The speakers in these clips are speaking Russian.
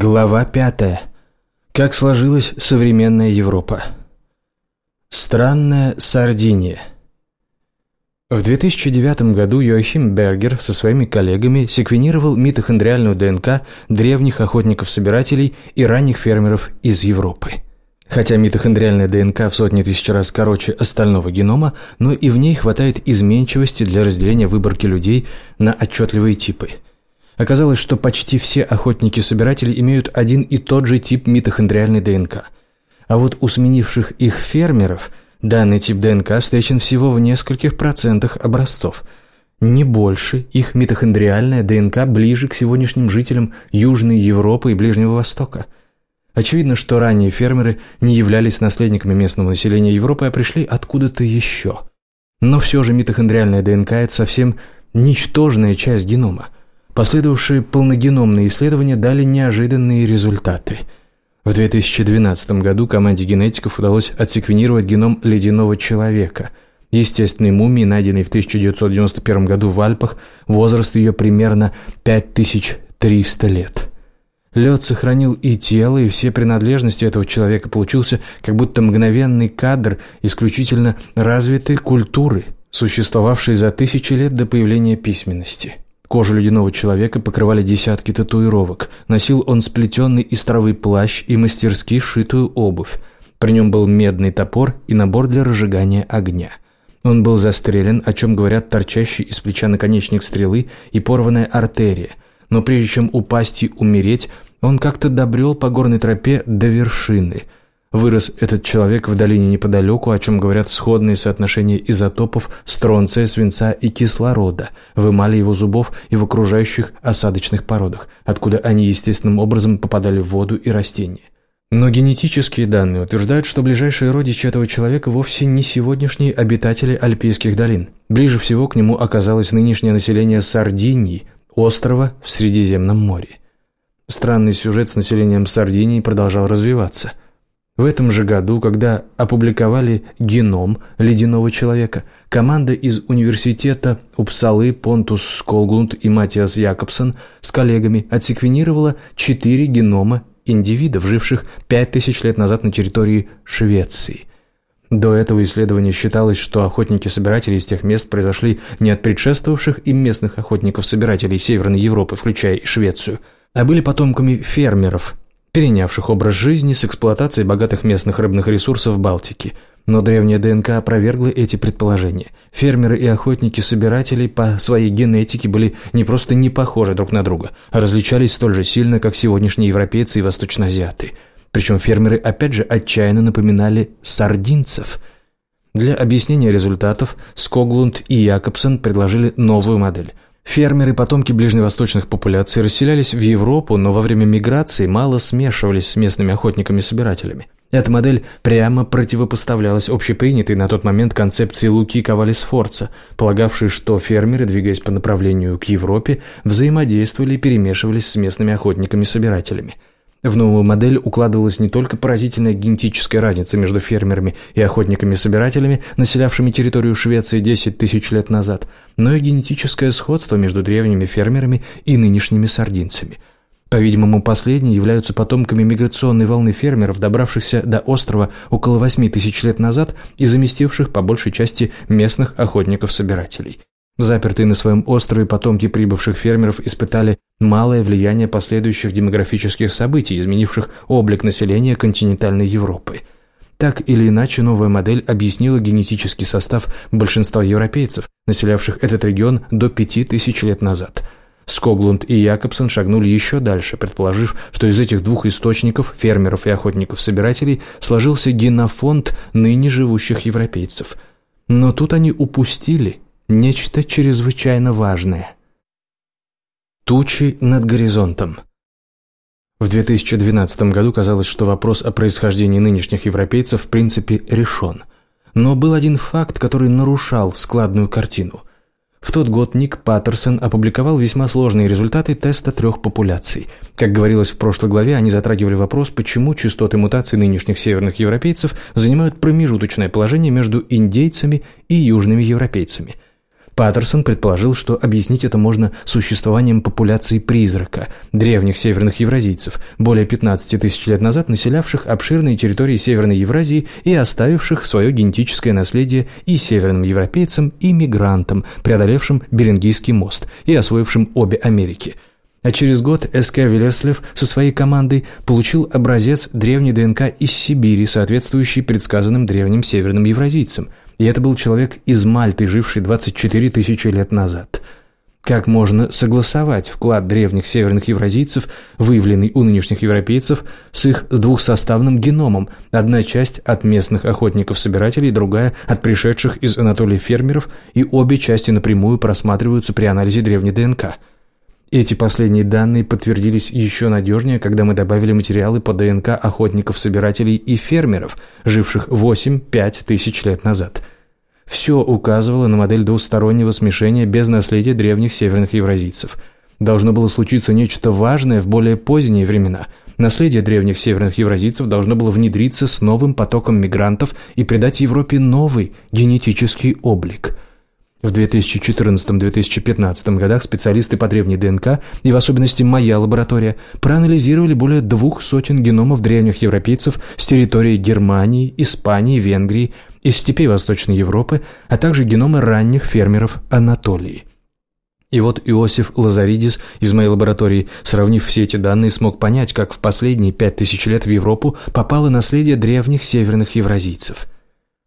Глава пятая. Как сложилась современная Европа. Странная Сардиния. В 2009 году Йоахим Бергер со своими коллегами секвенировал митохондриальную ДНК древних охотников-собирателей и ранних фермеров из Европы. Хотя митохондриальная ДНК в сотни тысяч раз короче остального генома, но и в ней хватает изменчивости для разделения выборки людей на отчетливые типы – Оказалось, что почти все охотники-собиратели имеют один и тот же тип митохондриальной ДНК. А вот у сменивших их фермеров данный тип ДНК встречен всего в нескольких процентах образцов. Не больше их митохондриальная ДНК ближе к сегодняшним жителям Южной Европы и Ближнего Востока. Очевидно, что ранние фермеры не являлись наследниками местного населения Европы, а пришли откуда-то еще. Но все же митохондриальная ДНК – это совсем ничтожная часть генома – Последовавшие полногеномные исследования дали неожиданные результаты. В 2012 году команде генетиков удалось отсеквенировать геном ледяного человека, естественной мумии, найденной в 1991 году в Альпах, возраст ее примерно 5300 лет. Лед сохранил и тело, и все принадлежности этого человека. Получился как будто мгновенный кадр исключительно развитой культуры, существовавшей за тысячи лет до появления письменности. Кожу ледяного человека покрывали десятки татуировок. Носил он сплетенный из травы плащ и мастерски сшитую обувь. При нем был медный топор и набор для разжигания огня. Он был застрелен, о чем говорят торчащий из плеча наконечник стрелы и порванная артерия. Но прежде чем упасть и умереть, он как-то добрел по горной тропе до вершины – Вырос этот человек в долине неподалеку, о чем говорят сходные соотношения изотопов стронция, свинца и кислорода в эмали его зубов и в окружающих осадочных породах, откуда они естественным образом попадали в воду и растения. Но генетические данные утверждают, что ближайшие родичи этого человека вовсе не сегодняшние обитатели альпийских долин. Ближе всего к нему оказалось нынешнее население Сардинии, острова в Средиземном море. Странный сюжет с населением Сардинии продолжал развиваться – в этом же году, когда опубликовали геном ледяного человека, команда из университета Упсалы, Понтус Сколглунд и Матиас Якобсон с коллегами отсеквенировала четыре генома индивидов, живших пять тысяч лет назад на территории Швеции. До этого исследования считалось, что охотники-собиратели из тех мест произошли не от предшествовавших им местных охотников-собирателей Северной Европы, включая и Швецию, а были потомками фермеров, перенявших образ жизни с эксплуатацией богатых местных рыбных ресурсов Балтики. Но древняя ДНК опровергла эти предположения. Фермеры и охотники-собиратели по своей генетике были не просто не похожи друг на друга, а различались столь же сильно, как сегодняшние европейцы и восточноазиаты. Причем фермеры опять же отчаянно напоминали сардинцев. Для объяснения результатов Скоглунд и Якобсон предложили новую модель – Фермеры, потомки ближневосточных популяций, расселялись в Европу, но во время миграции мало смешивались с местными охотниками-собирателями. Эта модель прямо противопоставлялась общепринятой на тот момент концепции Луки Ковали-Сфорца, полагавшей, что фермеры, двигаясь по направлению к Европе, взаимодействовали и перемешивались с местными охотниками-собирателями – в новую модель укладывалась не только поразительная генетическая разница между фермерами и охотниками-собирателями, населявшими территорию Швеции 10 тысяч лет назад, но и генетическое сходство между древними фермерами и нынешними сардинцами. По-видимому, последние являются потомками миграционной волны фермеров, добравшихся до острова около 8 тысяч лет назад и заместивших по большей части местных охотников-собирателей. Запертые на своем острове потомки прибывших фермеров испытали малое влияние последующих демографических событий, изменивших облик населения континентальной Европы. Так или иначе, новая модель объяснила генетический состав большинства европейцев, населявших этот регион до 5000 лет назад. Скоглунд и Якобсон шагнули еще дальше, предположив, что из этих двух источников, фермеров и охотников-собирателей, сложился генофонд ныне живущих европейцев. Но тут они упустили – Нечто чрезвычайно важное. Тучи над горизонтом. В 2012 году казалось, что вопрос о происхождении нынешних европейцев в принципе решен. Но был один факт, который нарушал складную картину. В тот год Ник Паттерсон опубликовал весьма сложные результаты теста трех популяций. Как говорилось в прошлой главе, они затрагивали вопрос, почему частоты мутаций нынешних северных европейцев занимают промежуточное положение между индейцами и южными европейцами – Паттерсон предположил, что объяснить это можно существованием популяции призрака, древних северных евразийцев, более 15 тысяч лет назад населявших обширные территории Северной Евразии и оставивших свое генетическое наследие и северным европейцам, и мигрантам, преодолевшим Берингийский мост и освоившим обе Америки – а через год С.К. Виллерслев со своей командой получил образец древней ДНК из Сибири, соответствующий предсказанным древним северным евразийцам. И это был человек из Мальты, живший 24 тысячи лет назад. Как можно согласовать вклад древних северных евразийцев, выявленный у нынешних европейцев, с их двухсоставным геномом, одна часть от местных охотников-собирателей, другая от пришедших из Анатолии фермеров, и обе части напрямую просматриваются при анализе древней ДНК – эти последние данные подтвердились еще надежнее, когда мы добавили материалы по ДНК охотников-собирателей и фермеров, живших 8-5 тысяч лет назад. Все указывало на модель двустороннего смешения без наследия древних северных евразийцев. Должно было случиться нечто важное в более поздние времена. Наследие древних северных евразийцев должно было внедриться с новым потоком мигрантов и придать Европе новый генетический облик – в 2014-2015 годах специалисты по древней ДНК, и в особенности моя лаборатория, проанализировали более двух сотен геномов древних европейцев с территории Германии, Испании, Венгрии, из степей Восточной Европы, а также геномы ранних фермеров Анатолии. И вот Иосиф Лазаридис из моей лаборатории, сравнив все эти данные, смог понять, как в последние пять тысяч лет в Европу попало наследие древних северных евразийцев –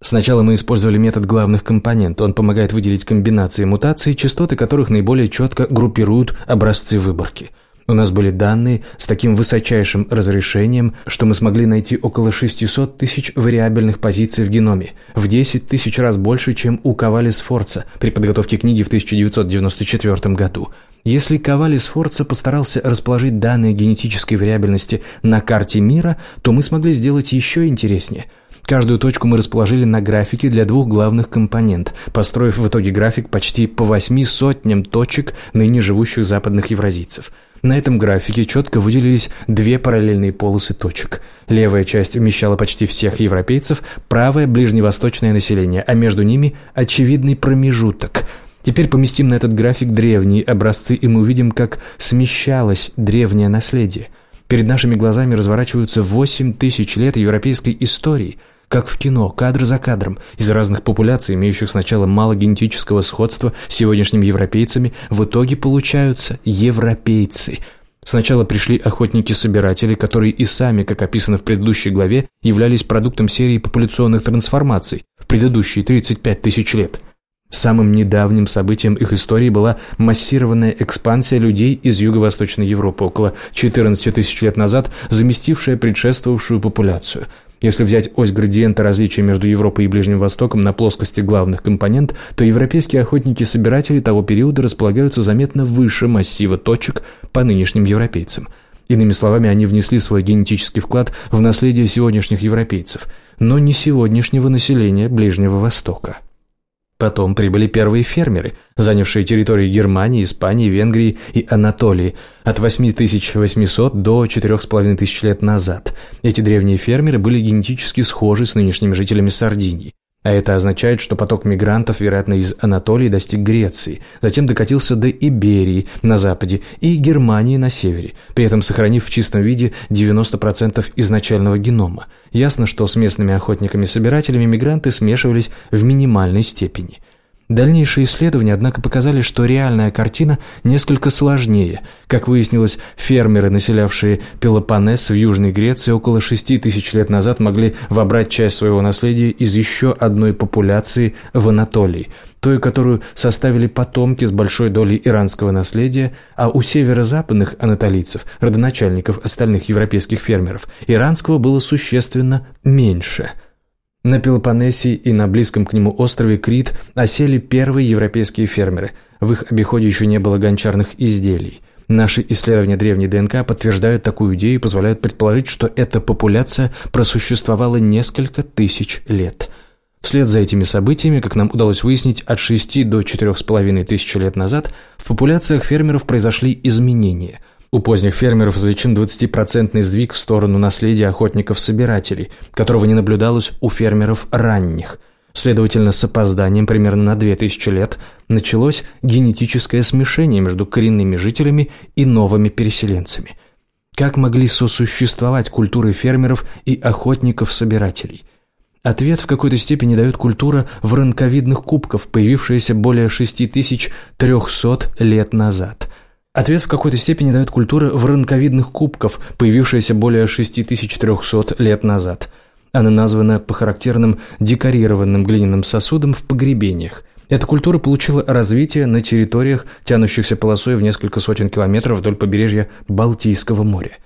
Сначала мы использовали метод главных компонент. Он помогает выделить комбинации мутаций, частоты которых наиболее четко группируют образцы выборки. У нас были данные с таким высочайшим разрешением, что мы смогли найти около 600 тысяч вариабельных позиций в геноме, в 10 тысяч раз больше, чем у Ковали Сфорца при подготовке книги в 1994 году. Если Ковали Сфорца постарался расположить данные генетической вариабельности на карте мира, то мы смогли сделать еще интереснее – Каждую точку мы расположили на графике для двух главных компонент, построив в итоге график почти по восьми сотням точек ныне живущих западных евразийцев. На этом графике четко выделились две параллельные полосы точек. Левая часть вмещала почти всех европейцев, правая – ближневосточное население, а между ними – очевидный промежуток – Теперь поместим на этот график древние образцы, и мы увидим, как смещалось древнее наследие. Перед нашими глазами разворачиваются 8 тысяч лет европейской истории, как в кино, кадр за кадром, из разных популяций, имеющих сначала мало генетического сходства с сегодняшними европейцами, в итоге получаются европейцы – Сначала пришли охотники-собиратели, которые и сами, как описано в предыдущей главе, являлись продуктом серии популяционных трансформаций в предыдущие 35 тысяч лет – Самым недавним событием их истории была массированная экспансия людей из Юго-Восточной Европы около 14 тысяч лет назад, заместившая предшествовавшую популяцию. Если взять ось градиента различия между Европой и Ближним Востоком на плоскости главных компонент, то европейские охотники-собиратели того периода располагаются заметно выше массива точек по нынешним европейцам. Иными словами, они внесли свой генетический вклад в наследие сегодняшних европейцев, но не сегодняшнего населения Ближнего Востока. Потом прибыли первые фермеры, занявшие территории Германии, Испании, Венгрии и Анатолии от 8800 до 4500 лет назад. Эти древние фермеры были генетически схожи с нынешними жителями Сардинии. А это означает, что поток мигрантов, вероятно, из Анатолии достиг Греции, затем докатился до Иберии на западе и Германии на севере, при этом сохранив в чистом виде 90% изначального генома. Ясно, что с местными охотниками-собирателями мигранты смешивались в минимальной степени – Дальнейшие исследования, однако, показали, что реальная картина несколько сложнее. Как выяснилось, фермеры, населявшие Пелопоннес в Южной Греции около 6 тысяч лет назад могли вобрать часть своего наследия из еще одной популяции в Анатолии, той, которую составили потомки с большой долей иранского наследия, а у северо-западных анатолийцев, родоначальников остальных европейских фермеров, иранского было существенно меньше – на Пелопоннесе и на близком к нему острове Крит осели первые европейские фермеры. В их обиходе еще не было гончарных изделий. Наши исследования древней ДНК подтверждают такую идею и позволяют предположить, что эта популяция просуществовала несколько тысяч лет. Вслед за этими событиями, как нам удалось выяснить, от 6 до 4,5 тысяч лет назад в популяциях фермеров произошли изменения – у поздних фермеров излечен 20% сдвиг в сторону наследия охотников-собирателей, которого не наблюдалось у фермеров ранних. Следовательно, с опозданием примерно на 2000 лет началось генетическое смешение между коренными жителями и новыми переселенцами. Как могли сосуществовать культуры фермеров и охотников-собирателей? Ответ в какой-то степени дает культура воронковидных кубков, появившаяся более 6300 лет назад. Ответ в какой-то степени дает культура воронковидных кубков, появившаяся более 6300 лет назад – она названа по характерным декорированным глиняным сосудам в погребениях. Эта культура получила развитие на территориях, тянущихся полосой в несколько сотен километров вдоль побережья Балтийского моря.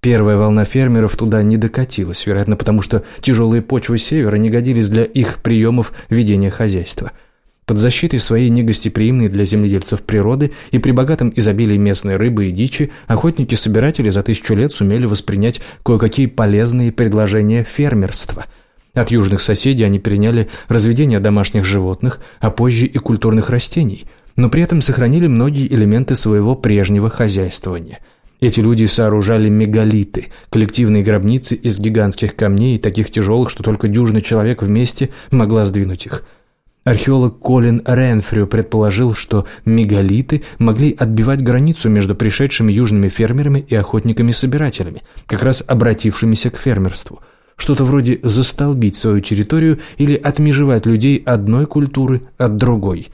Первая волна фермеров туда не докатилась, вероятно, потому что тяжелые почвы севера не годились для их приемов ведения хозяйства – под защитой своей негостеприимной для земледельцев природы и при богатом изобилии местной рыбы и дичи, охотники-собиратели за тысячу лет сумели воспринять кое-какие полезные предложения фермерства. От южных соседей они переняли разведение домашних животных, а позже и культурных растений, но при этом сохранили многие элементы своего прежнего хозяйствования – эти люди сооружали мегалиты, коллективные гробницы из гигантских камней, таких тяжелых, что только дюжина человек вместе могла сдвинуть их. Археолог Колин Ренфрю предположил, что мегалиты могли отбивать границу между пришедшими южными фермерами и охотниками-собирателями, как раз обратившимися к фермерству. Что-то вроде застолбить свою территорию или отмежевать людей одной культуры от другой.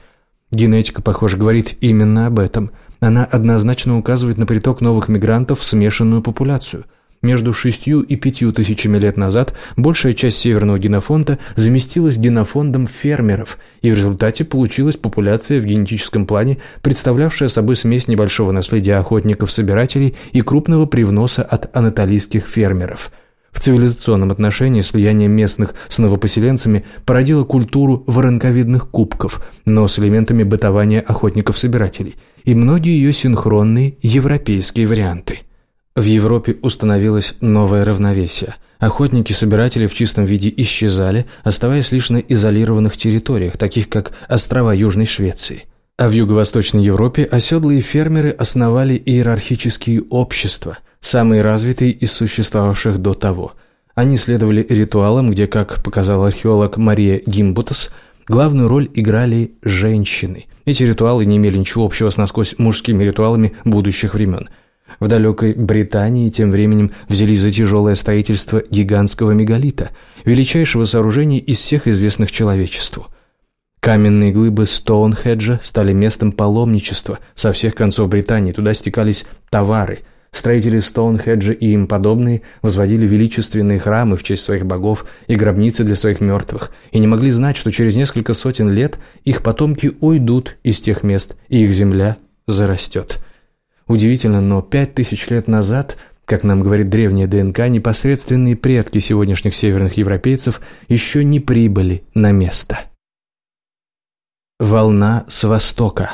Генетика, похоже, говорит именно об этом. Она однозначно указывает на приток новых мигрантов в смешанную популяцию – между шестью и пятью тысячами лет назад большая часть северного генофонда заместилась генофондом фермеров, и в результате получилась популяция в генетическом плане, представлявшая собой смесь небольшого наследия охотников-собирателей и крупного привноса от анатолийских фермеров. В цивилизационном отношении слияние местных с новопоселенцами породило культуру воронковидных кубков, но с элементами бытования охотников-собирателей, и многие ее синхронные европейские варианты – в Европе установилось новое равновесие. Охотники-собиратели в чистом виде исчезали, оставаясь лишь на изолированных территориях, таких как острова Южной Швеции. А в Юго-Восточной Европе оседлые фермеры основали иерархические общества, самые развитые из существовавших до того. Они следовали ритуалам, где, как показал археолог Мария Гимбутас, главную роль играли женщины. Эти ритуалы не имели ничего общего с насквозь мужскими ритуалами будущих времен – в далекой Британии тем временем взялись за тяжелое строительство гигантского мегалита, величайшего сооружения из всех известных человечеству. Каменные глыбы Стоунхеджа стали местом паломничества со всех концов Британии, туда стекались товары. Строители Стоунхеджа и им подобные возводили величественные храмы в честь своих богов и гробницы для своих мертвых, и не могли знать, что через несколько сотен лет их потомки уйдут из тех мест, и их земля зарастет. Удивительно, но пять тысяч лет назад, как нам говорит древняя ДНК, непосредственные предки сегодняшних северных европейцев еще не прибыли на место. Волна с востока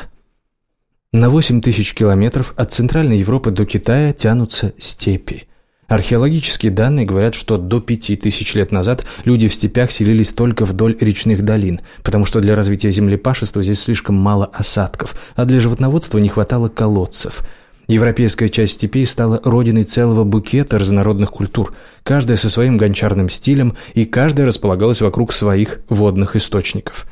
На 8 тысяч километров от Центральной Европы до Китая тянутся степи. Археологические данные говорят, что до пяти тысяч лет назад люди в степях селились только вдоль речных долин, потому что для развития землепашества здесь слишком мало осадков, а для животноводства не хватало колодцев – Европейская часть степей стала родиной целого букета разнородных культур, каждая со своим гончарным стилем, и каждая располагалась вокруг своих водных источников.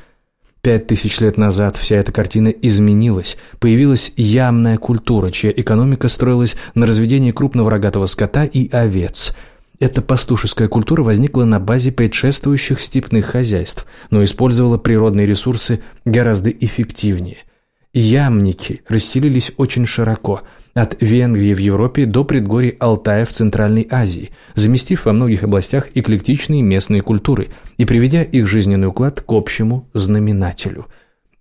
Пять тысяч лет назад вся эта картина изменилась, появилась ямная культура, чья экономика строилась на разведении крупного рогатого скота и овец – эта пастушеская культура возникла на базе предшествующих степных хозяйств, но использовала природные ресурсы гораздо эффективнее. Ямники расстелились очень широко – от Венгрии в Европе до предгорий Алтая в Центральной Азии, заместив во многих областях эклектичные местные культуры и приведя их жизненный уклад к общему знаменателю.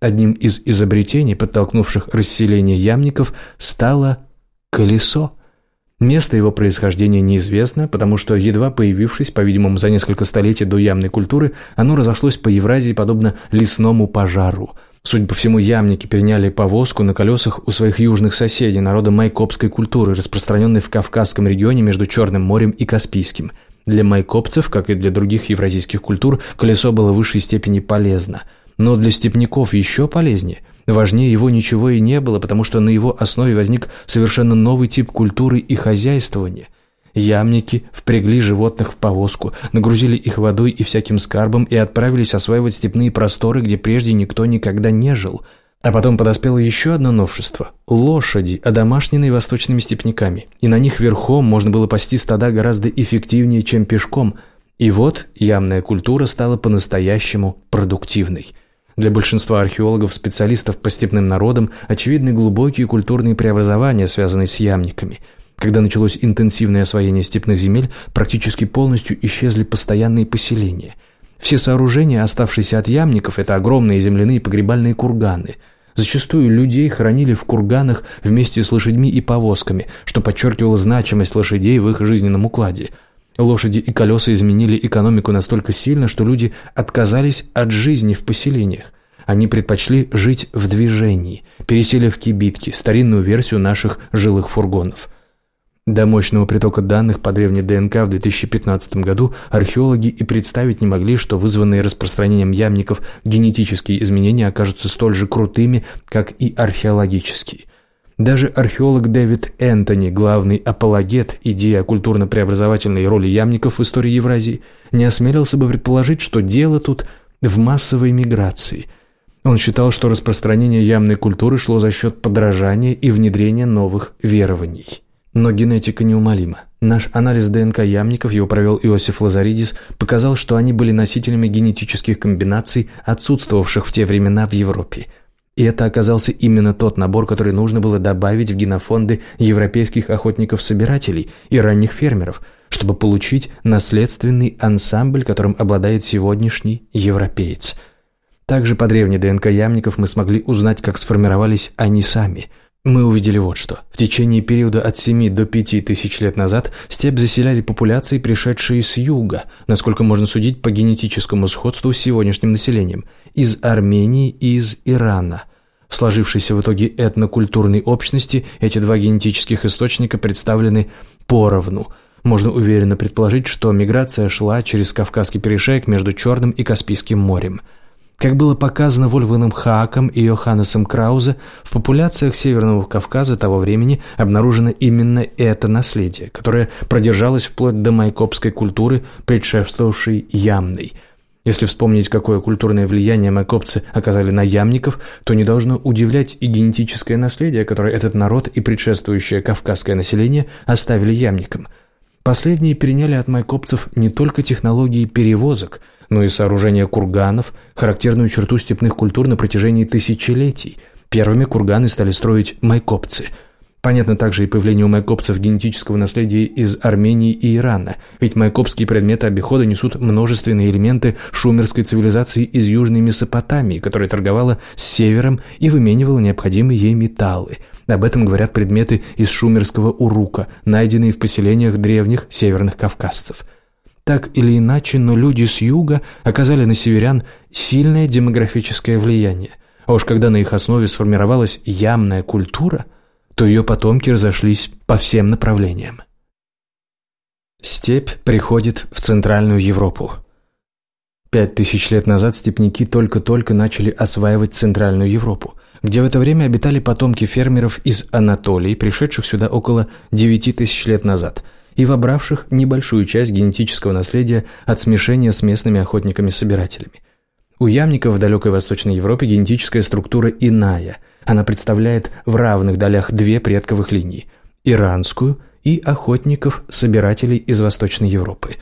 Одним из изобретений, подтолкнувших расселение ямников, стало колесо. Место его происхождения неизвестно, потому что, едва появившись, по-видимому, за несколько столетий до ямной культуры, оно разошлось по Евразии подобно лесному пожару – Судя по всему, ямники переняли повозку на колесах у своих южных соседей, народа майкопской культуры, распространенной в Кавказском регионе между Черным морем и Каспийским. Для майкопцев, как и для других евразийских культур, колесо было в высшей степени полезно. Но для степняков еще полезнее. Важнее его ничего и не было, потому что на его основе возник совершенно новый тип культуры и хозяйствования. Ямники впрягли животных в повозку, нагрузили их водой и всяким скарбом и отправились осваивать степные просторы, где прежде никто никогда не жил. А потом подоспело еще одно новшество – лошади, одомашненные восточными степняками. И на них верхом можно было пасти стада гораздо эффективнее, чем пешком. И вот ямная культура стала по-настоящему продуктивной – для большинства археологов, специалистов по степным народам, очевидны глубокие культурные преобразования, связанные с ямниками. Когда началось интенсивное освоение степных земель, практически полностью исчезли постоянные поселения. Все сооружения, оставшиеся от ямников, это огромные земляные погребальные курганы. Зачастую людей хоронили в курганах вместе с лошадьми и повозками, что подчеркивало значимость лошадей в их жизненном укладе – Лошади и колеса изменили экономику настолько сильно, что люди отказались от жизни в поселениях. Они предпочли жить в движении, пересели в кибитки, старинную версию наших жилых фургонов. До мощного притока данных по древней ДНК в 2015 году археологи и представить не могли, что вызванные распространением ямников генетические изменения окажутся столь же крутыми, как и археологические. Даже археолог Дэвид Энтони, главный апологет идеи о культурно-преобразовательной роли ямников в истории Евразии, не осмелился бы предположить, что дело тут в массовой миграции. Он считал, что распространение ямной культуры шло за счет подражания и внедрения новых верований. Но генетика неумолима. Наш анализ ДНК ямников, его провел Иосиф Лазаридис, показал, что они были носителями генетических комбинаций, отсутствовавших в те времена в Европе – и это оказался именно тот набор, который нужно было добавить в генофонды европейских охотников-собирателей и ранних фермеров, чтобы получить наследственный ансамбль, которым обладает сегодняшний европеец. Также по древней ДНК ямников мы смогли узнать, как сформировались они сами – мы увидели вот что. В течение периода от 7 до 5 тысяч лет назад степь заселяли популяции, пришедшие с юга, насколько можно судить по генетическому сходству с сегодняшним населением, из Армении и из Ирана. В сложившейся в итоге этнокультурной общности эти два генетических источника представлены поровну. Можно уверенно предположить, что миграция шла через Кавказский перешеек между Черным и Каспийским морем – как было показано Вольфганом Хааком и Йоханнесом Краузе, в популяциях Северного Кавказа того времени обнаружено именно это наследие, которое продержалось вплоть до майкопской культуры, предшествовавшей ямной. Если вспомнить, какое культурное влияние майкопцы оказали на ямников, то не должно удивлять и генетическое наследие, которое этот народ и предшествующее кавказское население оставили ямникам. Последние переняли от майкопцев не только технологии перевозок – но и сооружение курганов, характерную черту степных культур на протяжении тысячелетий. Первыми курганы стали строить майкопцы. Понятно также и появление у майкопцев генетического наследия из Армении и Ирана, ведь майкопские предметы обихода несут множественные элементы шумерской цивилизации из Южной Месопотамии, которая торговала с севером и выменивала необходимые ей металлы. Об этом говорят предметы из шумерского урука, найденные в поселениях древних северных кавказцев – так или иначе, но люди с юга оказали на северян сильное демографическое влияние. А уж когда на их основе сформировалась ямная культура, то ее потомки разошлись по всем направлениям. Степь приходит в Центральную Европу. Пять тысяч лет назад степняки только-только начали осваивать Центральную Европу, где в это время обитали потомки фермеров из Анатолии, пришедших сюда около девяти тысяч лет назад – и вобравших небольшую часть генетического наследия от смешения с местными охотниками-собирателями. У ямников в далекой Восточной Европе генетическая структура иная. Она представляет в равных долях две предковых линии – иранскую и охотников-собирателей из Восточной Европы.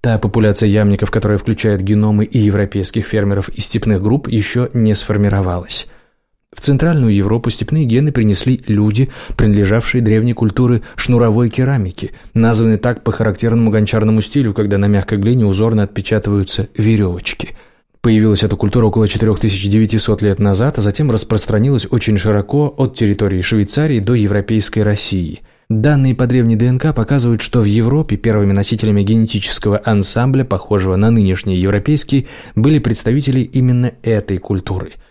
Та популяция ямников, которая включает геномы и европейских фермеров и степных групп, еще не сформировалась. В Центральную Европу степные гены принесли люди, принадлежавшие древней культуре шнуровой керамики, названные так по характерному гончарному стилю, когда на мягкой глине узорно отпечатываются веревочки. Появилась эта культура около 4900 лет назад, а затем распространилась очень широко от территории Швейцарии до европейской России – Данные по древней ДНК показывают, что в Европе первыми носителями генетического ансамбля, похожего на нынешний европейский, были представители именно этой культуры –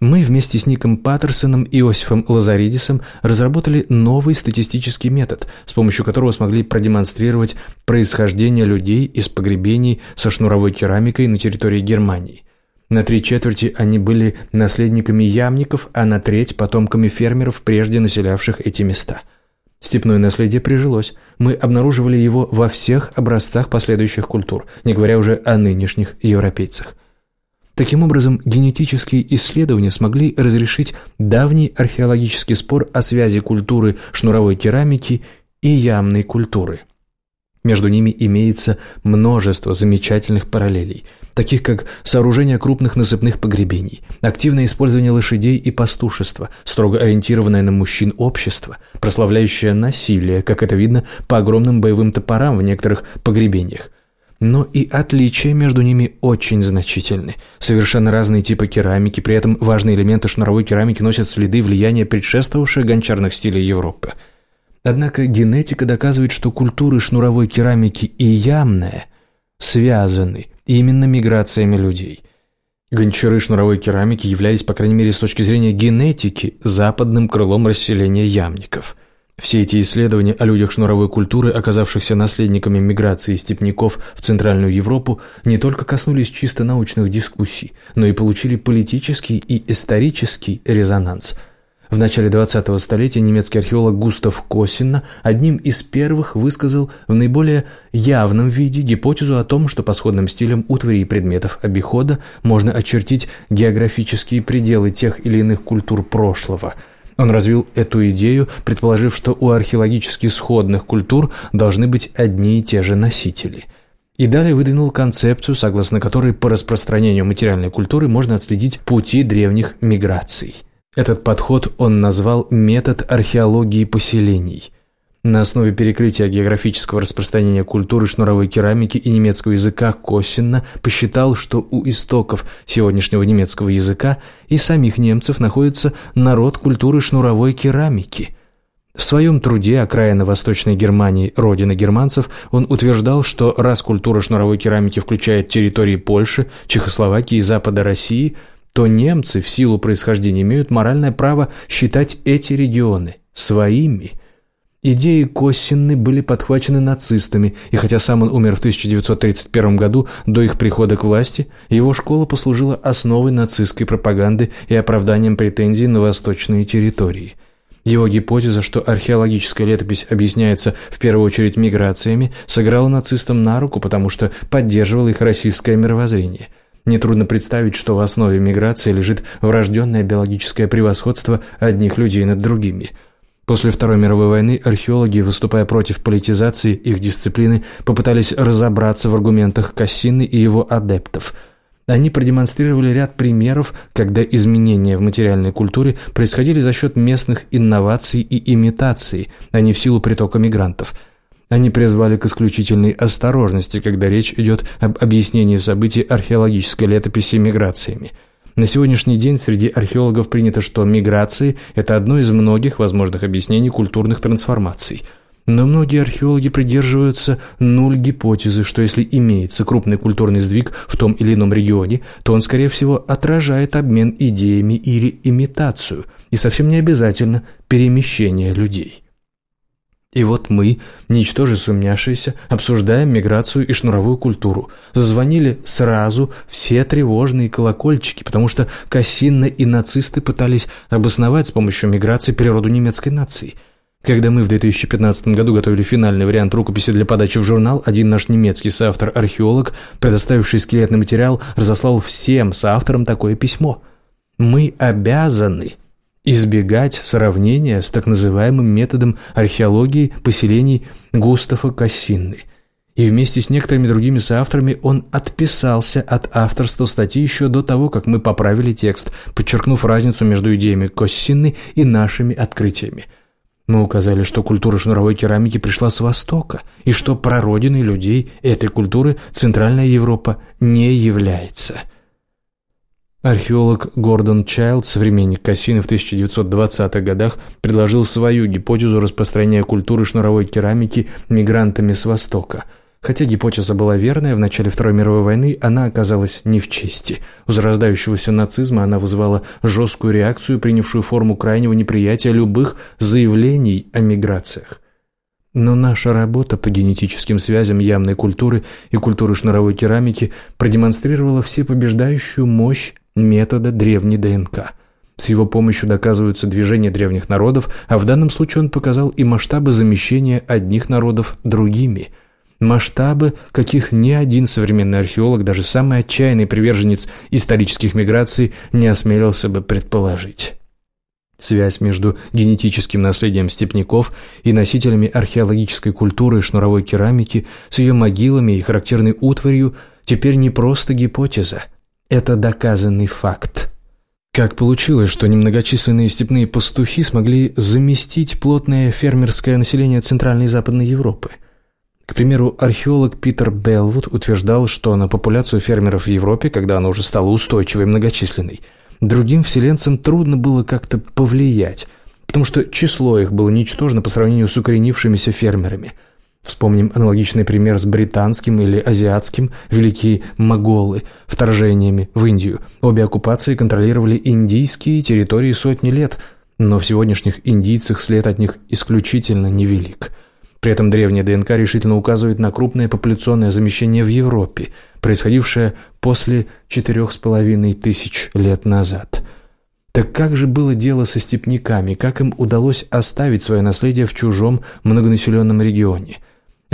мы вместе с Ником Паттерсоном и Иосифом Лазаридисом разработали новый статистический метод, с помощью которого смогли продемонстрировать происхождение людей из погребений со шнуровой керамикой на территории Германии. На три четверти они были наследниками ямников, а на треть – потомками фермеров, прежде населявших эти места – Степное наследие прижилось. Мы обнаруживали его во всех образцах последующих культур, не говоря уже о нынешних европейцах. Таким образом, генетические исследования смогли разрешить давний археологический спор о связи культуры шнуровой керамики и ямной культуры. Между ними имеется множество замечательных параллелей, таких как сооружение крупных насыпных погребений, активное использование лошадей и пастушество, строго ориентированное на мужчин общество, прославляющее насилие, как это видно по огромным боевым топорам в некоторых погребениях, но и отличия между ними очень значительны. Совершенно разные типы керамики, при этом важные элементы шнуровой керамики носят следы влияния предшествовавших гончарных стилей Европы. Однако генетика доказывает, что культуры шнуровой керамики и ямная связаны именно миграциями людей. Гончары шнуровой керамики являлись, по крайней мере с точки зрения генетики, западным крылом расселения ямников – все эти исследования о людях шнуровой культуры, оказавшихся наследниками миграции степняков в Центральную Европу, не только коснулись чисто научных дискуссий, но и получили политический и исторический резонанс. В начале 20-го столетия немецкий археолог Густав Косинна одним из первых высказал в наиболее явном виде гипотезу о том, что по сходным стилям утвари и предметов обихода можно очертить географические пределы тех или иных культур прошлого – он развил эту идею, предположив, что у археологически сходных культур должны быть одни и те же носители. И далее выдвинул концепцию, согласно которой по распространению материальной культуры можно отследить пути древних миграций. Этот подход он назвал «метод археологии поселений». На основе перекрытия географического распространения культуры шнуровой керамики и немецкого языка Косинна посчитал, что у истоков сегодняшнего немецкого языка и самих немцев находится народ культуры шнуровой керамики. В своем труде «Окраина Восточной Германии. Родина германцев» он утверждал, что раз культура шнуровой керамики включает территории Польши, Чехословакии и Запада России, то немцы в силу происхождения имеют моральное право считать эти регионы своими – Идеи Коссины были подхвачены нацистами, и хотя сам он умер в 1931 году, до их прихода к власти, его школа послужила основой нацистской пропаганды и оправданием претензий на восточные территории. Его гипотеза, что археологическая летопись объясняется в первую очередь миграциями, сыграла нацистам на руку, потому что поддерживала их российское мировоззрение – Нетрудно представить, что в основе миграции лежит врожденное биологическое превосходство одних людей над другими – После Второй мировой войны археологи, выступая против политизации их дисциплины, попытались разобраться в аргументах Кассины и его адептов. Они продемонстрировали ряд примеров, когда изменения в материальной культуре происходили за счет местных инноваций и имитаций, а не в силу притока мигрантов. Они призвали к исключительной осторожности, когда речь идет об объяснении событий археологической летописи миграциями – на сегодняшний день среди археологов принято, что миграции – это одно из многих возможных объяснений культурных трансформаций. Но многие археологи придерживаются нуль гипотезы, что если имеется крупный культурный сдвиг в том или ином регионе, то он, скорее всего, отражает обмен идеями или имитацию, и совсем не обязательно перемещение людей. И вот мы, ничтоже сумняшиеся, обсуждаем миграцию и шнуровую культуру. Зазвонили сразу все тревожные колокольчики, потому что Кассинны и нацисты пытались обосновать с помощью миграции природу немецкой нации. Когда мы в 2015 году готовили финальный вариант рукописи для подачи в журнал, один наш немецкий соавтор-археолог, предоставивший скелетный материал, разослал всем соавторам такое письмо. «Мы обязаны избегать сравнения с так называемым методом археологии поселений Густава Кассинны. И вместе с некоторыми другими соавторами он отписался от авторства статьи еще до того, как мы поправили текст, подчеркнув разницу между идеями Кассинны и нашими открытиями. Мы указали, что культура шнуровой керамики пришла с Востока, и что прародиной людей этой культуры Центральная Европа не является – Археолог Гордон Чайлд, современник Кассины в 1920-х годах, предложил свою гипотезу распространения культуры шнуровой керамики мигрантами с Востока. Хотя гипотеза была верная, в начале Второй мировой войны она оказалась не в чести. У зарождающегося нацизма она вызывала жесткую реакцию, принявшую форму крайнего неприятия любых заявлений о миграциях. Но наша работа по генетическим связям ямной культуры и культуры шнуровой керамики продемонстрировала всепобеждающую мощь метода древней ДНК. С его помощью доказываются движения древних народов, а в данном случае он показал и масштабы замещения одних народов другими. Масштабы, каких ни один современный археолог, даже самый отчаянный приверженец исторических миграций, не осмелился бы предположить. Связь между генетическим наследием степняков и носителями археологической культуры и шнуровой керамики с ее могилами и характерной утварью теперь не просто гипотеза. Это доказанный факт. Как получилось, что немногочисленные степные пастухи смогли заместить плотное фермерское население Центральной и Западной Европы? К примеру, археолог Питер Белвуд утверждал, что на популяцию фермеров в Европе, когда она уже стала устойчивой и многочисленной, Другим вселенцам трудно было как-то повлиять, потому что число их было ничтожно по сравнению с укоренившимися фермерами. Вспомним аналогичный пример с британским или азиатским великие моголы вторжениями в Индию. Обе оккупации контролировали индийские территории сотни лет, но в сегодняшних индийцах след от них исключительно невелик – при этом древняя ДНК решительно указывает на крупное популяционное замещение в Европе, происходившее после четырех с половиной тысяч лет назад. Так как же было дело со степняками, как им удалось оставить свое наследие в чужом многонаселенном регионе?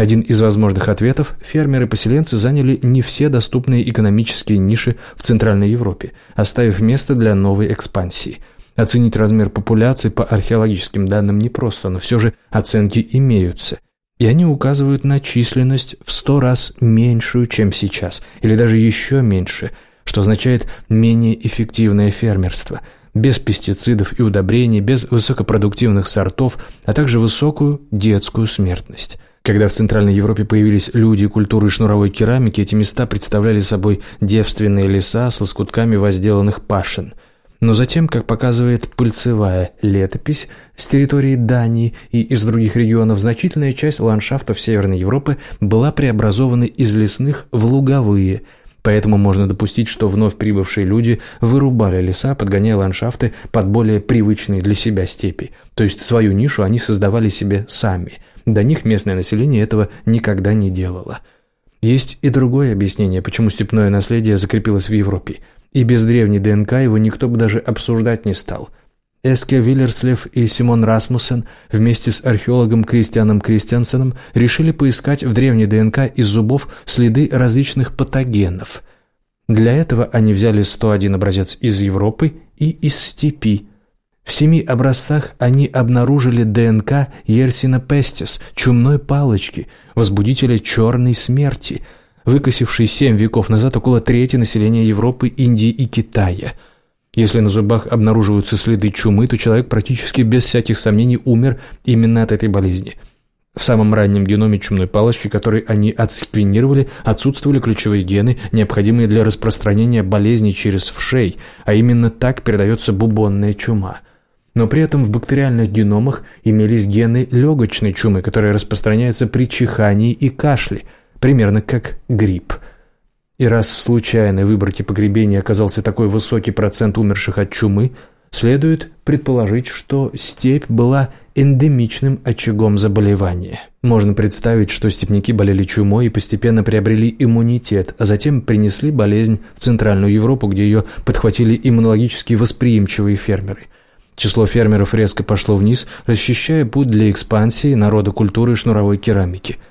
Один из возможных ответов – фермеры-поселенцы заняли не все доступные экономические ниши в Центральной Европе, оставив место для новой экспансии – Оценить размер популяции по археологическим данным непросто, но все же оценки имеются. И они указывают на численность в сто раз меньшую, чем сейчас, или даже еще меньше, что означает менее эффективное фермерство, без пестицидов и удобрений, без высокопродуктивных сортов, а также высокую детскую смертность. Когда в Центральной Европе появились люди культуры шнуровой керамики, эти места представляли собой девственные леса с лоскутками возделанных пашин – но затем, как показывает пыльцевая летопись с территории Дании и из других регионов, значительная часть ландшафтов Северной Европы была преобразована из лесных в луговые, поэтому можно допустить, что вновь прибывшие люди вырубали леса, подгоняя ландшафты под более привычные для себя степи, то есть свою нишу они создавали себе сами. До них местное население этого никогда не делало. Есть и другое объяснение, почему степное наследие закрепилось в Европе – и без древней ДНК его никто бы даже обсуждать не стал. Эске Виллерслев и Симон Расмуссен вместе с археологом Кристианом Кристиансеном решили поискать в древней ДНК из зубов следы различных патогенов. Для этого они взяли 101 образец из Европы и из степи. В семи образцах они обнаружили ДНК Ерсина пестис, чумной палочки, возбудителя черной смерти – выкосивший семь веков назад около трети населения Европы, Индии и Китая. Если на зубах обнаруживаются следы чумы, то человек практически без всяких сомнений умер именно от этой болезни. В самом раннем геноме чумной палочки, который они отсеквенировали, отсутствовали ключевые гены, необходимые для распространения болезни через вшей, а именно так передается бубонная чума – но при этом в бактериальных геномах имелись гены легочной чумы, которая распространяется при чихании и кашле, примерно как грипп. И раз в случайной выборке погребения оказался такой высокий процент умерших от чумы, следует предположить, что степь была эндемичным очагом заболевания. Можно представить, что степняки болели чумой и постепенно приобрели иммунитет, а затем принесли болезнь в Центральную Европу, где ее подхватили иммунологически восприимчивые фермеры. Число фермеров резко пошло вниз, расчищая путь для экспансии народа культуры шнуровой керамики –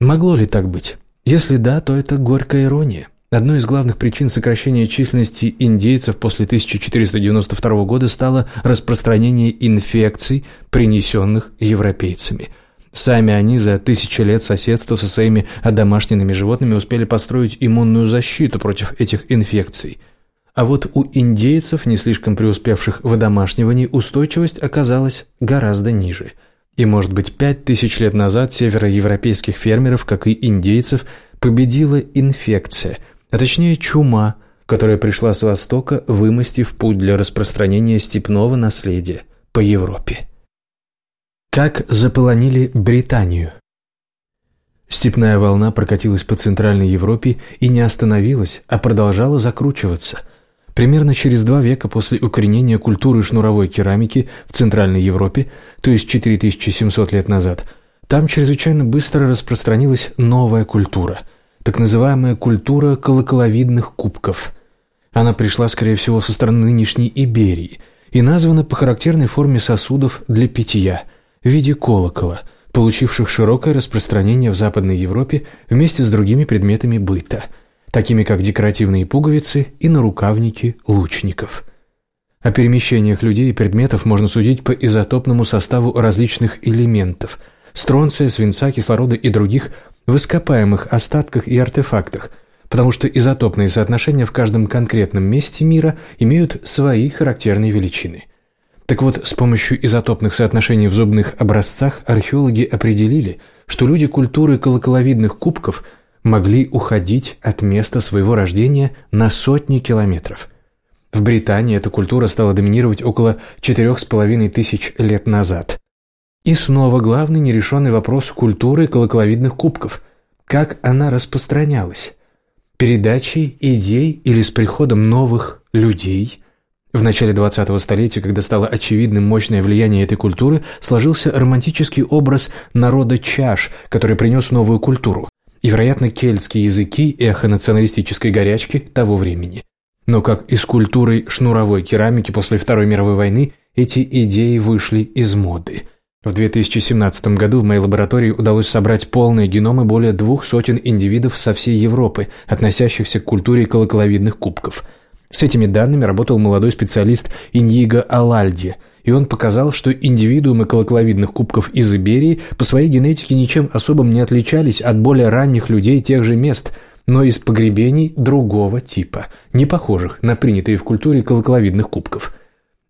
Могло ли так быть? Если да, то это горькая ирония. Одной из главных причин сокращения численности индейцев после 1492 года стало распространение инфекций, принесенных европейцами. Сами они за тысячи лет соседства со своими одомашненными животными успели построить иммунную защиту против этих инфекций. А вот у индейцев, не слишком преуспевших в одомашнивании, устойчивость оказалась гораздо ниже – и, может быть, пять тысяч лет назад североевропейских фермеров, как и индейцев, победила инфекция, а точнее чума, которая пришла с востока, вымостив путь для распространения степного наследия по Европе. Как заполонили Британию? Степная волна прокатилась по Центральной Европе и не остановилась, а продолжала закручиваться – Примерно через два века после укоренения культуры шнуровой керамики в Центральной Европе, то есть 4700 лет назад, там чрезвычайно быстро распространилась новая культура, так называемая культура колоколовидных кубков. Она пришла, скорее всего, со стороны нынешней Иберии и названа по характерной форме сосудов для питья в виде колокола, получивших широкое распространение в Западной Европе вместе с другими предметами быта, такими как декоративные пуговицы и нарукавники лучников. О перемещениях людей и предметов можно судить по изотопному составу различных элементов – стронция, свинца, кислорода и других в ископаемых остатках и артефактах, потому что изотопные соотношения в каждом конкретном месте мира имеют свои характерные величины. Так вот, с помощью изотопных соотношений в зубных образцах археологи определили, что люди культуры колоколовидных кубков могли уходить от места своего рождения на сотни километров – в Британии эта культура стала доминировать около четырех с половиной тысяч лет назад. И снова главный нерешенный вопрос культуры колоколовидных кубков. Как она распространялась? Передачей идей или с приходом новых людей? В начале 20-го столетия, когда стало очевидным мощное влияние этой культуры, сложился романтический образ народа чаш, который принес новую культуру. И, вероятно, кельтские языки – эхо националистической горячки того времени – но как и с культурой шнуровой керамики после Второй мировой войны, эти идеи вышли из моды. В 2017 году в моей лаборатории удалось собрать полные геномы более двух сотен индивидов со всей Европы, относящихся к культуре колоколовидных кубков. С этими данными работал молодой специалист Иньиго Алальди, и он показал, что индивидуумы колоколовидных кубков из Иберии по своей генетике ничем особым не отличались от более ранних людей тех же мест – но из погребений другого типа, не похожих на принятые в культуре колоколовидных кубков.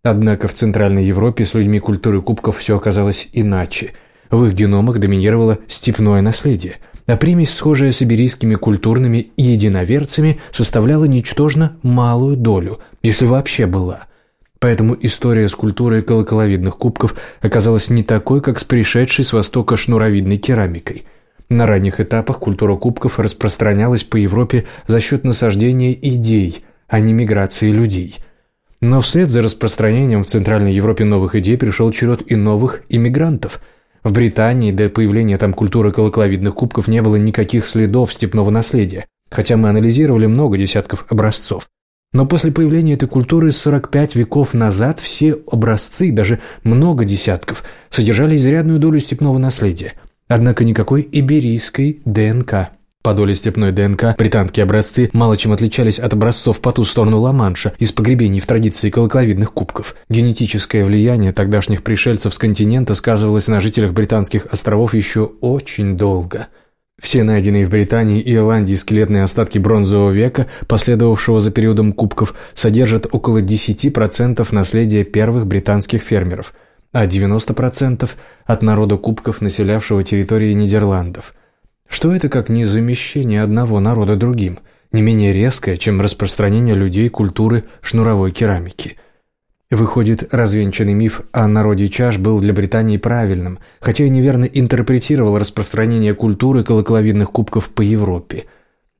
Однако в Центральной Европе с людьми культуры кубков все оказалось иначе. В их геномах доминировало степное наследие, а примесь, схожая с иберийскими культурными единоверцами, составляла ничтожно малую долю, если вообще была – Поэтому история с культурой колоколовидных кубков оказалась не такой, как с пришедшей с востока шнуровидной керамикой. На ранних этапах культура кубков распространялась по Европе за счет насаждения идей, а не миграции людей. Но вслед за распространением в Центральной Европе новых идей пришел черед и новых иммигрантов. В Британии до появления там культуры колокловидных кубков не было никаких следов степного наследия, хотя мы анализировали много десятков образцов. Но после появления этой культуры 45 веков назад все образцы, даже много десятков, содержали изрядную долю степного наследия – Однако никакой иберийской ДНК. По доле степной ДНК британские образцы мало чем отличались от образцов по ту сторону Ла-Манша из погребений в традиции колокловидных кубков. Генетическое влияние тогдашних пришельцев с континента сказывалось на жителях британских островов еще очень долго. Все найденные в Британии и Ирландии скелетные остатки бронзового века, последовавшего за периодом кубков, содержат около 10% наследия первых британских фермеров – а 90% от народа кубков, населявшего территории Нидерландов. Что это как не замещение одного народа другим, не менее резкое, чем распространение людей культуры шнуровой керамики? Выходит, развенчанный миф о народе чаш был для Британии правильным, хотя и неверно интерпретировал распространение культуры колоколовидных кубков по Европе.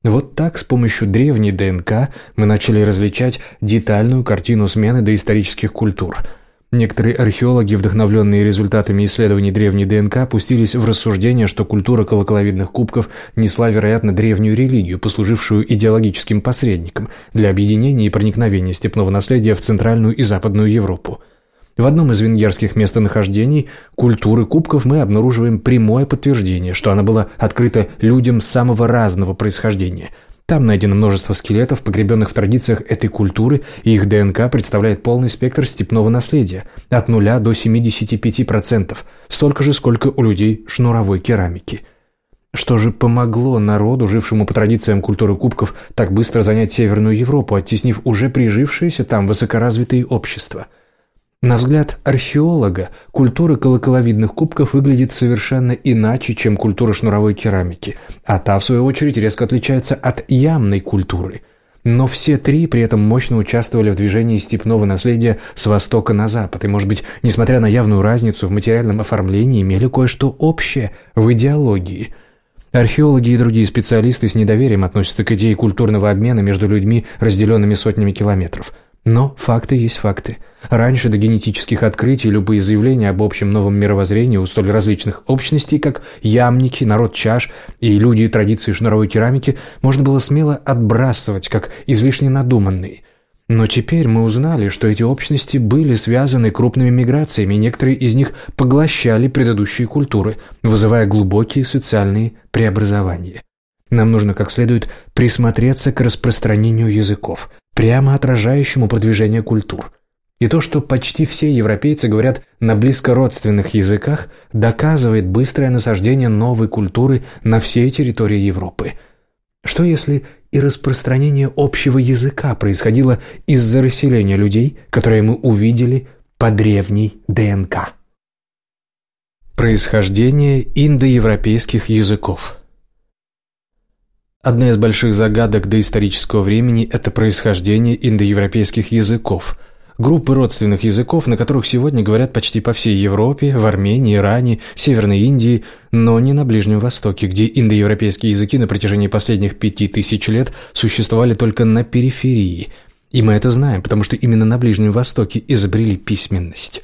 Вот так, с помощью древней ДНК, мы начали различать детальную картину смены доисторических культур – Некоторые археологи, вдохновленные результатами исследований древней ДНК, пустились в рассуждение, что культура колоколовидных кубков несла, вероятно, древнюю религию, послужившую идеологическим посредником для объединения и проникновения степного наследия в Центральную и Западную Европу. В одном из венгерских местонахождений культуры кубков мы обнаруживаем прямое подтверждение, что она была открыта людям самого разного происхождения – там найдено множество скелетов, погребенных в традициях этой культуры, и их ДНК представляет полный спектр степного наследия, от 0 до 75%, столько же, сколько у людей шнуровой керамики. Что же помогло народу, жившему по традициям культуры кубков, так быстро занять Северную Европу, оттеснив уже прижившиеся там высокоразвитые общества – на взгляд археолога, культура колоколовидных кубков выглядит совершенно иначе, чем культура шнуровой керамики, а та, в свою очередь, резко отличается от ямной культуры. Но все три при этом мощно участвовали в движении степного наследия с востока на запад, и, может быть, несмотря на явную разницу в материальном оформлении, имели кое-что общее в идеологии – Археологи и другие специалисты с недоверием относятся к идее культурного обмена между людьми, разделенными сотнями километров. Но факты есть факты. Раньше до генетических открытий любые заявления об общем новом мировоззрении у столь различных общностей, как ямники, народ чаш и люди и традиции шнуровой керамики, можно было смело отбрасывать, как излишне надуманные. Но теперь мы узнали, что эти общности были связаны крупными миграциями, некоторые из них поглощали предыдущие культуры, вызывая глубокие социальные преобразования. Нам нужно как следует присмотреться к распространению языков, прямо отражающему продвижение культур. И то, что почти все европейцы говорят на близкородственных языках, доказывает быстрое насаждение новой культуры на всей территории Европы. Что если и распространение общего языка происходило из-за расселения людей, которые мы увидели по древней ДНК. Происхождение индоевропейских языков Одна из больших загадок доисторического времени – это происхождение индоевропейских языков – группы родственных языков, на которых сегодня говорят почти по всей Европе, в Армении, Иране, Северной Индии, но не на Ближнем Востоке, где индоевропейские языки на протяжении последних пяти тысяч лет существовали только на периферии. И мы это знаем, потому что именно на Ближнем Востоке изобрели письменность.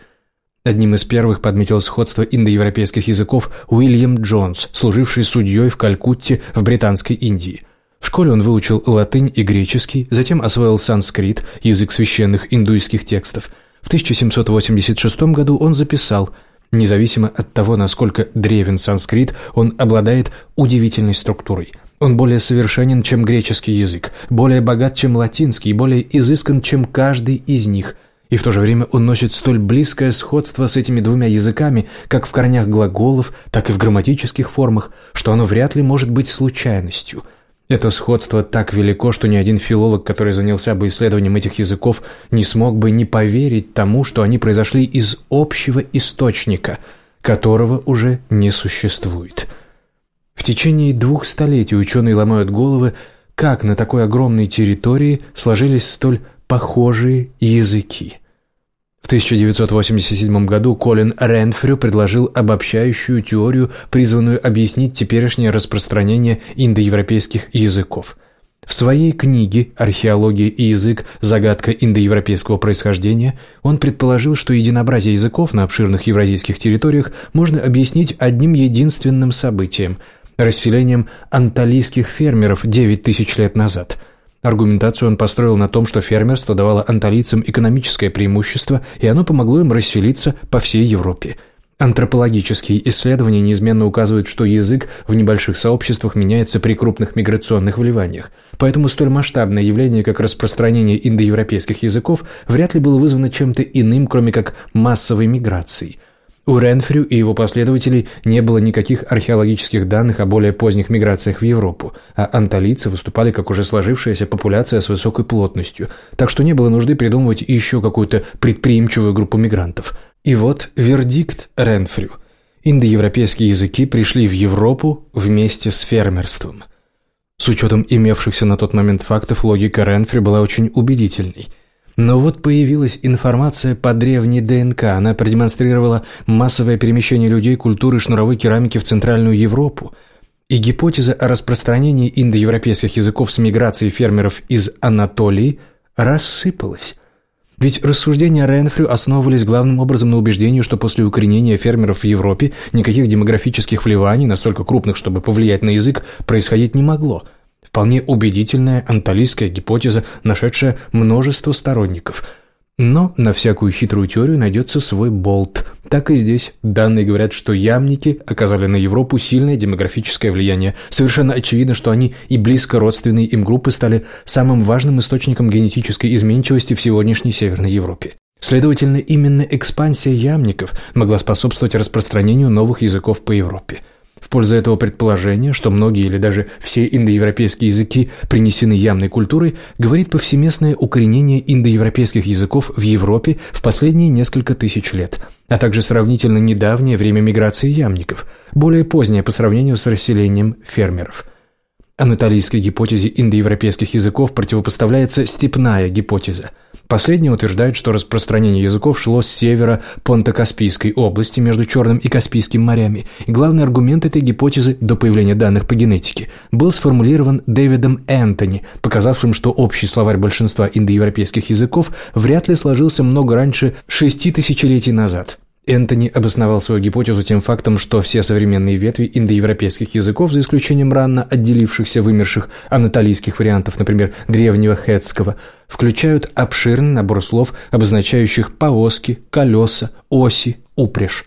Одним из первых подметил сходство индоевропейских языков Уильям Джонс, служивший судьей в Калькутте в Британской Индии – в школе он выучил латынь и греческий, затем освоил санскрит, язык священных индуистских текстов. В 1786 году он записал Независимо от того, насколько древен санскрит, он обладает удивительной структурой. Он более совершенен, чем греческий язык, более богат, чем латинский, более изыскан, чем каждый из них. И в то же время он носит столь близкое сходство с этими двумя языками, как в корнях глаголов, так и в грамматических формах, что оно вряд ли может быть случайностью – это сходство так велико, что ни один филолог, который занялся бы исследованием этих языков, не смог бы не поверить тому, что они произошли из общего источника, которого уже не существует. В течение двух столетий ученые ломают головы, как на такой огромной территории сложились столь похожие языки. В 1987 году Колин Ренфрю предложил обобщающую теорию, призванную объяснить теперешнее распространение индоевропейских языков. В своей книге «Археология и язык. Загадка индоевропейского происхождения» он предположил, что единообразие языков на обширных евразийских территориях можно объяснить одним единственным событием – расселением анталийских фермеров 9 тысяч лет назад – Аргументацию он построил на том, что фермерство давало анталийцам экономическое преимущество, и оно помогло им расселиться по всей Европе. Антропологические исследования неизменно указывают, что язык в небольших сообществах меняется при крупных миграционных вливаниях. Поэтому столь масштабное явление, как распространение индоевропейских языков, вряд ли было вызвано чем-то иным, кроме как массовой миграцией – у Ренфрю и его последователей не было никаких археологических данных о более поздних миграциях в Европу, а анталийцы выступали как уже сложившаяся популяция с высокой плотностью, так что не было нужды придумывать еще какую-то предприимчивую группу мигрантов. И вот вердикт Ренфрю. Индоевропейские языки пришли в Европу вместе с фермерством. С учетом имевшихся на тот момент фактов, логика Ренфрю была очень убедительной – но вот появилась информация по древней ДНК. Она продемонстрировала массовое перемещение людей культуры шнуровой керамики в Центральную Европу. И гипотеза о распространении индоевропейских языков с миграцией фермеров из Анатолии рассыпалась. Ведь рассуждения Ренфрю основывались главным образом на убеждении, что после укоренения фермеров в Европе никаких демографических вливаний, настолько крупных, чтобы повлиять на язык, происходить не могло – Вполне убедительная анталийская гипотеза, нашедшая множество сторонников. Но на всякую хитрую теорию найдется свой болт. Так и здесь. Данные говорят, что ямники оказали на Европу сильное демографическое влияние. Совершенно очевидно, что они и близко родственные им группы стали самым важным источником генетической изменчивости в сегодняшней Северной Европе. Следовательно, именно экспансия ямников могла способствовать распространению новых языков по Европе. В пользу этого предположения, что многие или даже все индоевропейские языки принесены ямной культурой, говорит повсеместное укоренение индоевропейских языков в Европе в последние несколько тысяч лет, а также сравнительно недавнее время миграции ямников, более позднее по сравнению с расселением фермеров. Анатолийской гипотезе индоевропейских языков противопоставляется степная гипотеза – Последние утверждают, что распространение языков шло с севера Понто-Каспийской области между Черным и Каспийским морями, и главный аргумент этой гипотезы до появления данных по генетике был сформулирован Дэвидом Энтони, показавшим, что общий словарь большинства индоевропейских языков вряд ли сложился много раньше шести тысячелетий назад. Энтони обосновал свою гипотезу тем фактом, что все современные ветви индоевропейских языков, за исключением рано отделившихся вымерших анатолийских вариантов, например, древнего хетского, включают обширный набор слов, обозначающих повозки, колеса, оси, упряжь.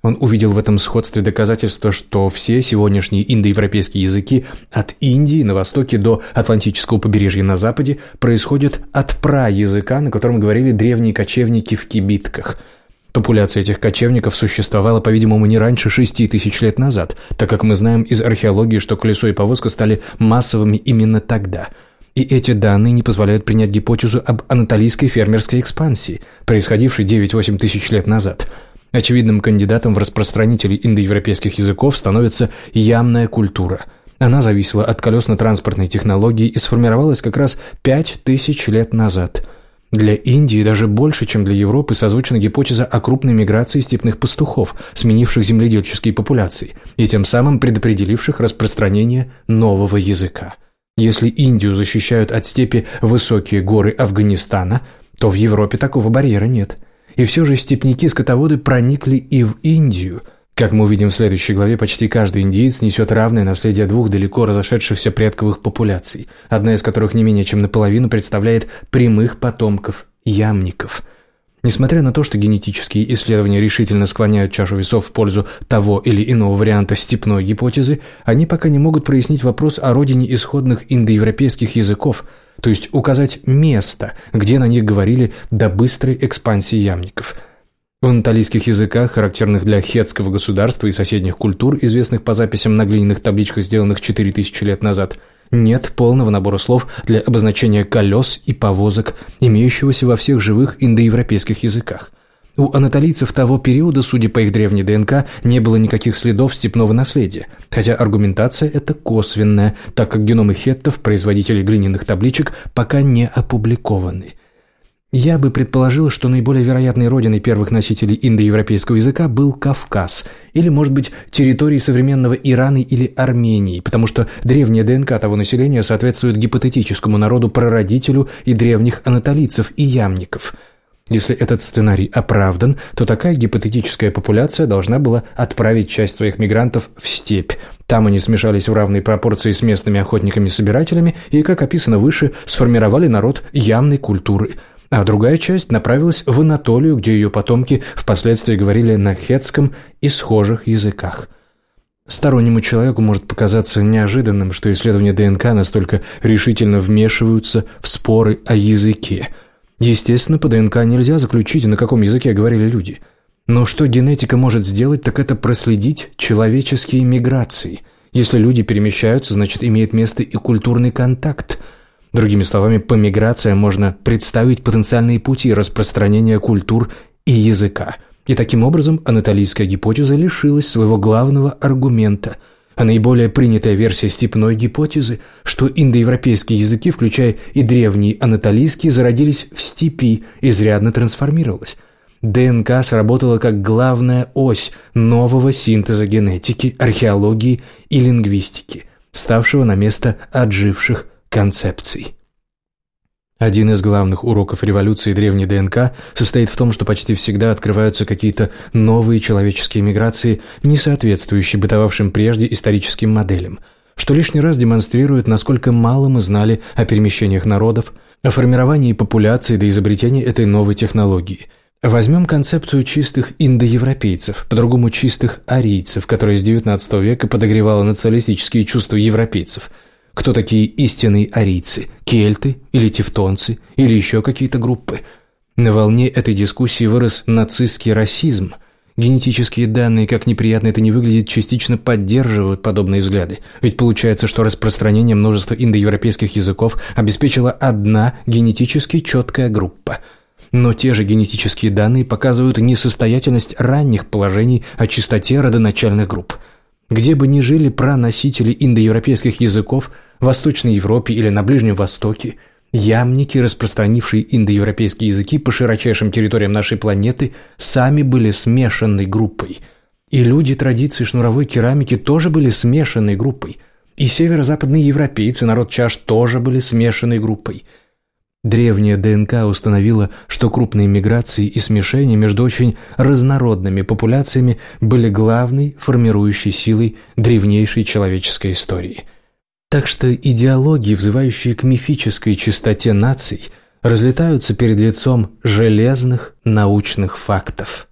Он увидел в этом сходстве доказательство, что все сегодняшние индоевропейские языки от Индии на востоке до Атлантического побережья на западе происходят от праязыка, на котором говорили древние кочевники в кибитках – Популяция этих кочевников существовала, по-видимому, не раньше шести тысяч лет назад, так как мы знаем из археологии, что колесо и повозка стали массовыми именно тогда. И эти данные не позволяют принять гипотезу об анатолийской фермерской экспансии, происходившей 9-8 тысяч лет назад. Очевидным кандидатом в распространители индоевропейских языков становится ямная культура. Она зависела от колесно-транспортной технологии и сформировалась как раз 5 тысяч лет назад – для Индии даже больше, чем для Европы, созвучна гипотеза о крупной миграции степных пастухов, сменивших земледельческие популяции и тем самым предопределивших распространение нового языка. Если Индию защищают от степи высокие горы Афганистана, то в Европе такого барьера нет. И все же степняки-скотоводы проникли и в Индию – как мы увидим в следующей главе, почти каждый индиец несет равное наследие двух далеко разошедшихся предковых популяций, одна из которых не менее чем наполовину представляет прямых потомков ямников. Несмотря на то, что генетические исследования решительно склоняют чашу весов в пользу того или иного варианта степной гипотезы, они пока не могут прояснить вопрос о родине исходных индоевропейских языков, то есть указать место, где на них говорили до быстрой экспансии ямников – в анатолийских языках, характерных для хетского государства и соседних культур, известных по записям на глиняных табличках, сделанных 4000 лет назад, нет полного набора слов для обозначения колес и повозок, имеющегося во всех живых индоевропейских языках. У анатолийцев того периода, судя по их древней ДНК, не было никаких следов степного наследия, хотя аргументация эта косвенная, так как геномы хеттов, производителей глиняных табличек, пока не опубликованы – я бы предположил, что наиболее вероятной родиной первых носителей индоевропейского языка был Кавказ, или, может быть, территории современного Ирана или Армении, потому что древняя ДНК того населения соответствует гипотетическому народу-прародителю и древних анатолийцев и ямников. Если этот сценарий оправдан, то такая гипотетическая популяция должна была отправить часть своих мигрантов в степь. Там они смешались в равной пропорции с местными охотниками-собирателями и, как описано выше, сформировали народ ямной культуры – а другая часть направилась в Анатолию, где ее потомки впоследствии говорили на хетском и схожих языках. Стороннему человеку может показаться неожиданным, что исследования ДНК настолько решительно вмешиваются в споры о языке. Естественно, по ДНК нельзя заключить, на каком языке говорили люди. Но что генетика может сделать, так это проследить человеческие миграции. Если люди перемещаются, значит имеет место и культурный контакт – Другими словами, по миграциям можно представить потенциальные пути распространения культур и языка. И таким образом анатолийская гипотеза лишилась своего главного аргумента – а наиболее принятая версия степной гипотезы, что индоевропейские языки, включая и древние анатолийские, зародились в степи, изрядно трансформировалась. ДНК сработала как главная ось нового синтеза генетики, археологии и лингвистики, ставшего на место отживших концепций. Один из главных уроков революции древней ДНК состоит в том, что почти всегда открываются какие-то новые человеческие миграции, не соответствующие бытовавшим прежде историческим моделям, что лишний раз демонстрирует, насколько мало мы знали о перемещениях народов, о формировании популяции до изобретения этой новой технологии. Возьмем концепцию чистых индоевропейцев, по-другому чистых арийцев, которая с XIX века подогревала националистические чувства европейцев – кто такие истинные арийцы? Кельты или тевтонцы? Или еще какие-то группы? На волне этой дискуссии вырос нацистский расизм. Генетические данные, как неприятно это не выглядит, частично поддерживают подобные взгляды. Ведь получается, что распространение множества индоевропейских языков обеспечила одна генетически четкая группа – но те же генетические данные показывают несостоятельность ранних положений о чистоте родоначальных групп – где бы ни жили праносители индоевропейских языков в Восточной Европе или на Ближнем Востоке, ямники, распространившие индоевропейские языки по широчайшим территориям нашей планеты, сами были смешанной группой. И люди традиции шнуровой керамики тоже были смешанной группой. И северо-западные европейцы, народ чаш, тоже были смешанной группой. Древняя ДНК установила, что крупные миграции и смешения между очень разнородными популяциями были главной формирующей силой древнейшей человеческой истории. Так что идеологии, взывающие к мифической чистоте наций, разлетаются перед лицом железных научных фактов –